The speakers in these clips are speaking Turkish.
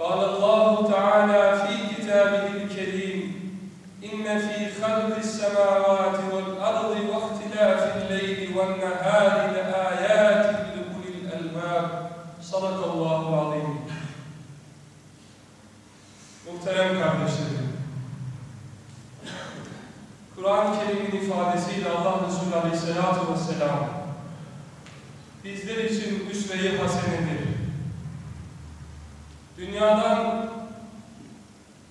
قال الله تعالى في كتابه الكريم إن في خلق السماوات والأرض واختلاف الليل والنهار لآيات لأولي الألباب صدق الله العظيم Muhterem kardeşlerim, Kur'an-ı Kerim'in ifadesiyle Allah Resulü Aleyhisselatü Vesselam bizler için üsve-i hasenedir. Dünyadan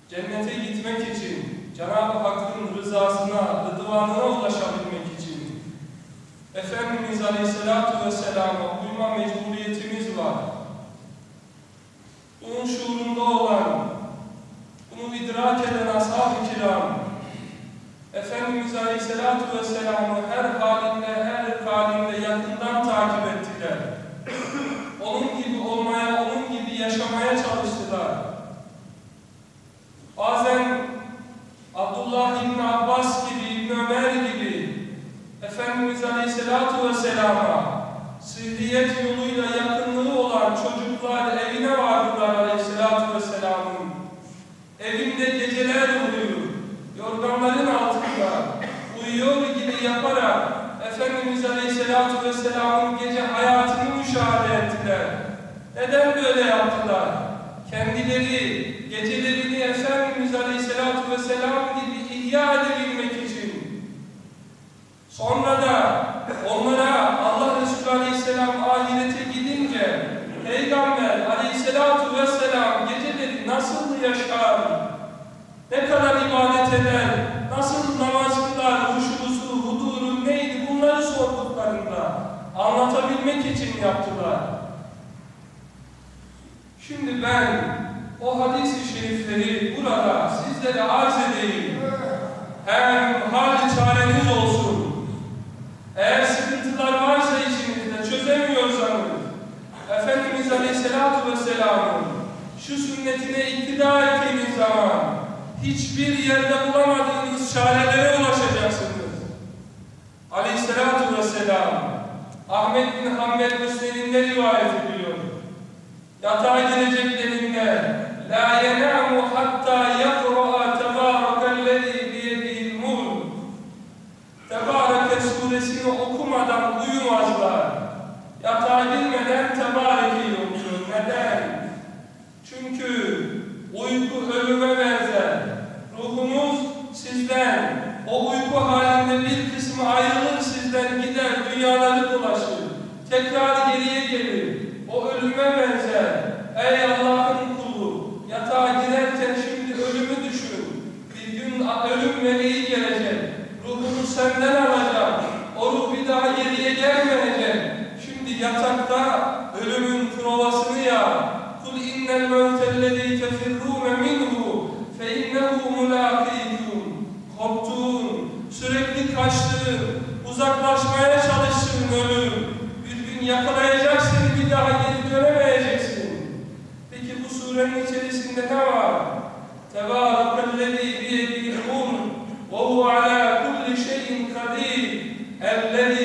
cennete gitmek için, Cenab-ı Hakk'ın rızasına, rıdvanına ulaşabilmek için Efendimiz Aleyhisselatü Vesselam'a uyma mecburiyetimiz var. Bunun şuurunda olan, bunu idrak eden ashab-ı kiram, Efendimiz Aleyhisselatü Vesselam'ı her halinde, her halinde yakından takip ettiler. Onun gibi olmaya, onun gibi yaşamaya çalıştılar. Bazen Abdullah İbni Abbas gibi, İbni Ömer gibi Efendimiz Aleyhisselatü Vesselam'a sıhriyet yoluyla yakınlığı olan çocuklar evine vardılar Aleyhisselatü Vesselam'ın. Evinde geceler oluyor, yorganların altında uyuyor gibi yaparak Efendimiz Aleyhisselatü Vesselam'ın gece hayatını müşahede ettiler. Neden böyle yaptılar? Kendileri gecelerini Efendimiz Aleyhisselatü Vesselam gibi ihya edebilmek için. Sonra da onlara Allah Resulü Aleyhisselam ahirete gidince Peygamber Aleyhisselatü Vesselam geceleri nasıl yaşar? Ne kadar ibadet eder? Nasıl namaz kılar? Huşusu, huduru neydi? Bunları sorduklarında anlatabilmek için yaptılar. Ben o hadis-i şerifleri burada sizlere arz edeyim. Hem hal çareniz olsun. Eğer sıkıntılar varsa içinizde çözemiyorsanız Efendimiz Aleyhisselatü Vesselam'ın şu sünnetine iktidar ettiğiniz zaman hiçbir yerde bulamadığınız çarelere ulaşacaksınız. Aleyhisselatü Vesselam Ahmet bin Hanbel Müslim'inde rivayet ediliyor. Yatağa gireceklerinde La yenamu hatta yakro'a tebârakellezî biyedihil mulk Tebareke suresini okumadan uyumazlar. Yatağa girmeden Tebareke'yi okuyor. Neden? Çünkü uyku ölüme benzer. Ruhunuz sizden, o uyku halinde bir kısmı ayrılır sizden gider, dünyaları dolaşır. Tekrar geriye gelir. gün yakalayacak seni bir daha geri dönemeyeceksin. Peki bu surenin içerisinde ne var? Tebârakellezî biyedihil mulk ve huve alâ kulli şeyin kadîr. اَلَّذ۪ي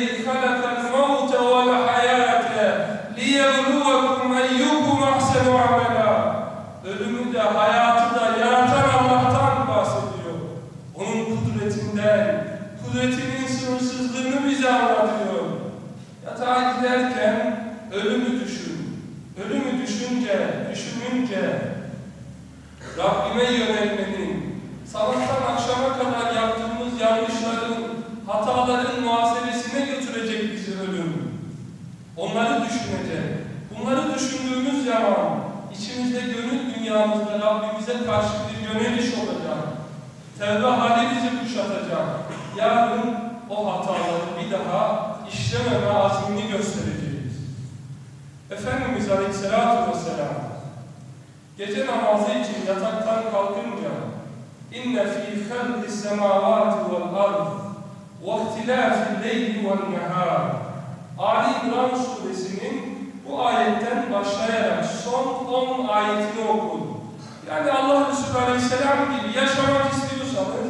karşı bir yöneliş olacak. Tevbe hali bizi. Yarın o hataları bir daha işlememe azmini göstereceğiz. Efendimiz Aleyhisselatü Vesselam gece namazı için yataktan kalkınca inne fî halqis semâvâti vel ard ve ihtilâfil leyli vel nehâr Ali İmran suresinin bu ayetten başlayarak son 10 ayetini okudum. Yani Allah Resulü Aleyhisselam gibi yaşamak istiyorsanız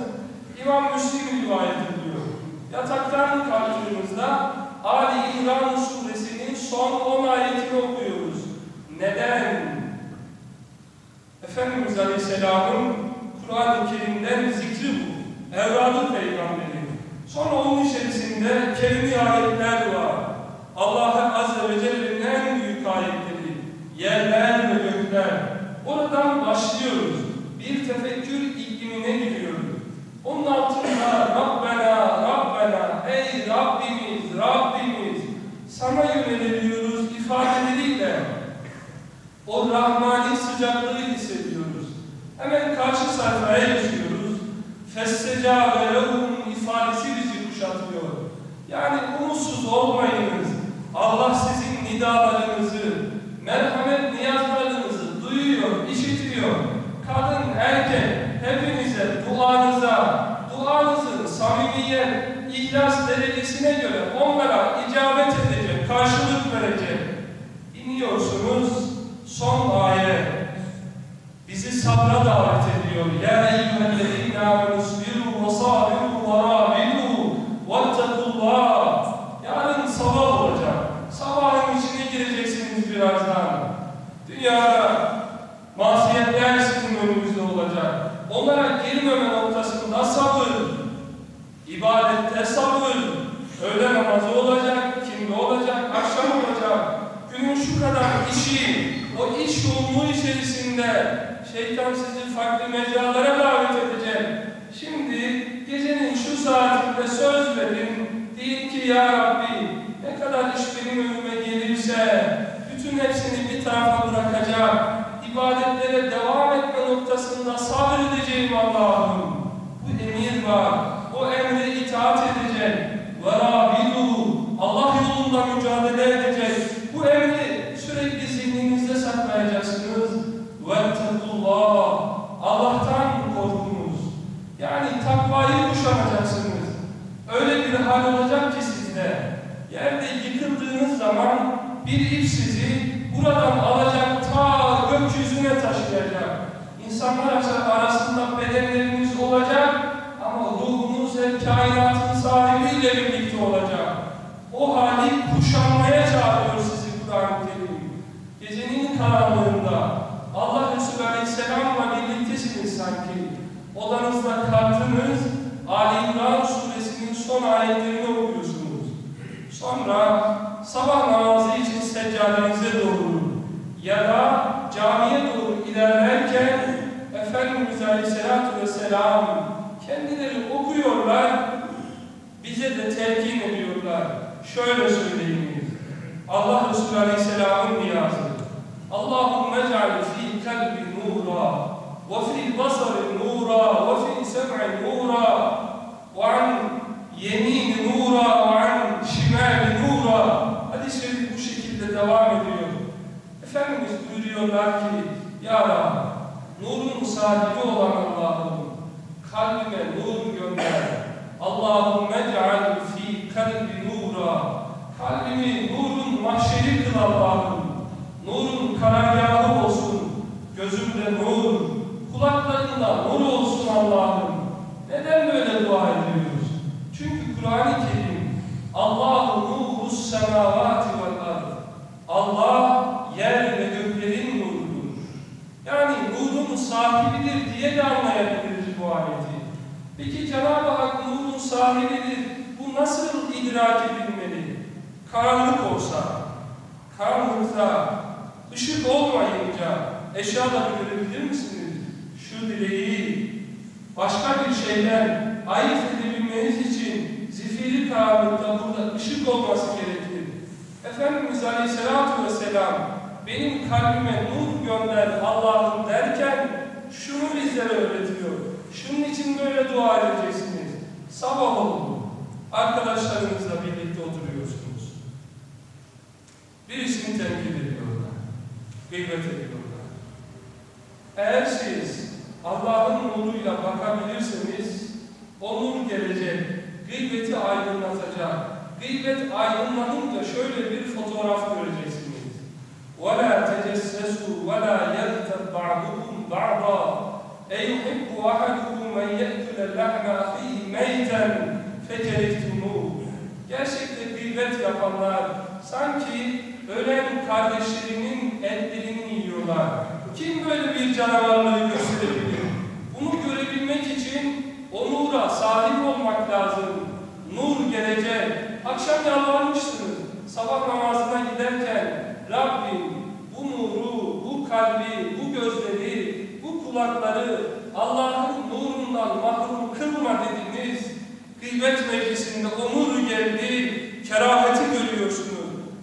İmam Müslim rivayet ediyor. Yataktan kalktığınızda Ali İmran suresinin son 10 ayetini okuyoruz. Neden? Efendimiz Aleyhisselam'ın Kur'an-ı Kerim'den zikri bu. Evradı Peygamberi. Sonra onun içerisinde kelime ayetler var. Allah Azze ve Celle'nin nidalarınızı, merhamet niyazlarınızı duyuyor, işitiyor. Kadın, erkek, hepinize duanıza, duanızın samimiyet, ihlas derecesine göre onlara icabet edecek, karşılık verecek. İniyorsunuz, son ayet. Bizi sabra davet ediyor. Ya eyyühellezine amenusbiru ve criar kainatın sahibiyle birlikte olacak. O hali kuşanmaya çağırıyor sizi Kur'an-ı Kerim. Gecenin karanlığında Allah Resulü Aleyhisselam'la birliktesiniz sanki. Odanızda kalktınız, Ali İmran suresinin son ayetlerini okuyorsunuz. Sonra sabah namazı için seccadenize doğru ya da camiye doğru ilerlerken Efendimiz Aleyhisselatü Vesselam kendileri okuyorlar, bize de telkin ediyorlar. Şöyle söyleyiniz. Allah Resulü Aleyhisselam'ın niyazı. Allahümme ceal fi kalbi nura ve fi basari nura ve fi sem'i nura ve an yemin nura ve an şimali nura. Hadis-i şerif bu şekilde devam ediyor. Efendimiz buyuruyorlar ki Ya Rab, nurun sahibi olan Allah'ım kalbime nur gönder. Allahümme ceal fi kalbi nura. Kalbimi nurun mahşeri kıl Allah'ım. Nurun karargahı olsun. Gözümde nur. Kulaklarında nur olsun Allah'ım. Neden böyle dua ediyoruz? Çünkü Kur'an-ı Kerim Allahu nurus semavati vel ard. Allah yer ve göklerin nurudur. Yani nurun sahibidir diye de anlayabiliriz. Peki Cenab-ı Hak nurun sahibidir. Bu nasıl idrak edilmeli? Karanlık olsa, karanlıkta, ışık olmayınca eşyaları görebilir misiniz? Şu dileği başka bir şeyden ayırt edebilmeniz için zifiri karanlıkta burada ışık olması gerekir. Efendimiz Aleyhisselatü Vesselam benim kalbime nur gönder Allah'ım derken şunu bizlere öğretiyor. Dua edeceksiniz. Sabah oldu. Arkadaşlarınızla birlikte oturuyorsunuz. Birisini tenkit ediyorlar. Gıybet ediyorlar. Eğer siz Allah'ın nuruyla bakabilirseniz o nur gelecek. Gıybeti aydınlatacak. Gıybet aydınlanınca şöyle bir fotoğraf göreceksiniz. يَأْكُلَ اللَّحْمَ أَخِيهِ مَيْتًا فَكَرِهْتُمُوهُ Gerçekte gıybet yapanlar sanki ölen kardeşlerinin etlerini yiyorlar. Kim böyle bir canavarlığı gösterebilir? Bunu görebilmek için o nura sahip olmak lazım. Nur gelecek. Akşam yalvarmışsınız. Sabah namazına giderken Rabbim bu nuru, bu kalbi, bu gözleri, bu kulakları Allah'ın Gıybet meclisinde o nur geldi, keraheti görüyorsunuz.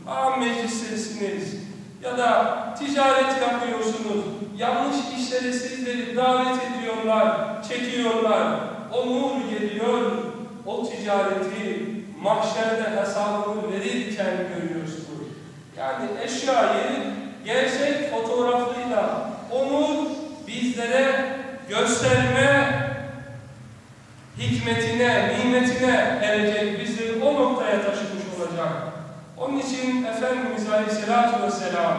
Ağam meclistesiniz ya da ticaret yapıyorsunuz. Yanlış işlere sizleri davet ediyorlar, çekiyorlar. O nur geliyor, o ticareti mahşerde hesabını verirken görüyorsunuz. Yani eşyayı gerçek fotoğrafıyla onu bizlere gösterme hikmetine, nimetine erecek, bizi o noktaya taşımış olacak. Onun için Efendimiz Aleyhisselatü Vesselam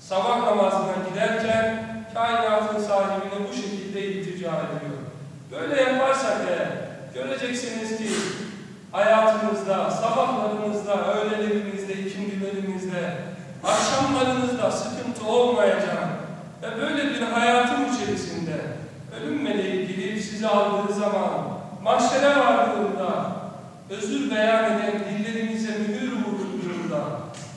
sabah namazına giderken kainatın sahibine bu şekilde iltica ediyor. Böyle yaparsak eğer göreceksiniz ki hayatınızda, sabahlarınızda, öğlelerinizde, ikindilerinizde, akşamlarınızda sıkıntı olmayacak ve böyle bir hayatın içerisinde ölüm meleği gelip sizi aldığı zaman mahşere vardığında özür beyan eden dillerinize mühür vurulduğunda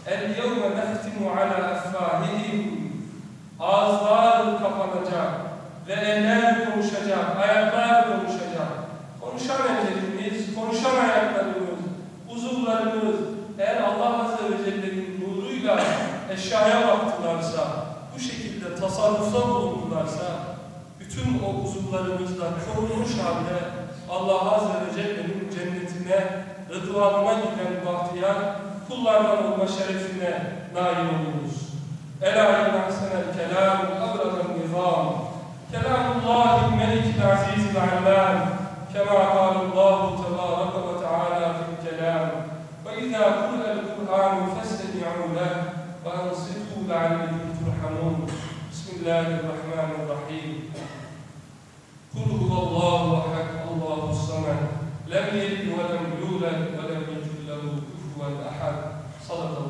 el yevme nehtimu ala effahihim ağızlar kapanacak ve eller konuşacak, ayaklar konuşacak. Konuşan ellerimiz, konuşan ayaklarımız, uzuvlarımız eğer Allah Azze ve Celle'nin nuruyla eşyaya baktılarsa, bu şekilde tasarrufta bulundularsa, bütün o uzuvlarımızla korunmuş halde Allah Azze ve Celle'nin cennetine, rıdvanına giden bahtiyar kullardan olma şerefine nail oluruz. Ela inna senel kelamu abradan nizam. Kelamullahi melikil azizil allam. Kema kalallahu tebaraka ve teala fil kelam. Ve izâ kulel Kur'anu festedi'u leh ve ansitu leallekum turhamun. Bismillahirrahmanirrahim. Kul huvallahu لم يلد ولم يولد ولم يجد له كفوا أحد. صدق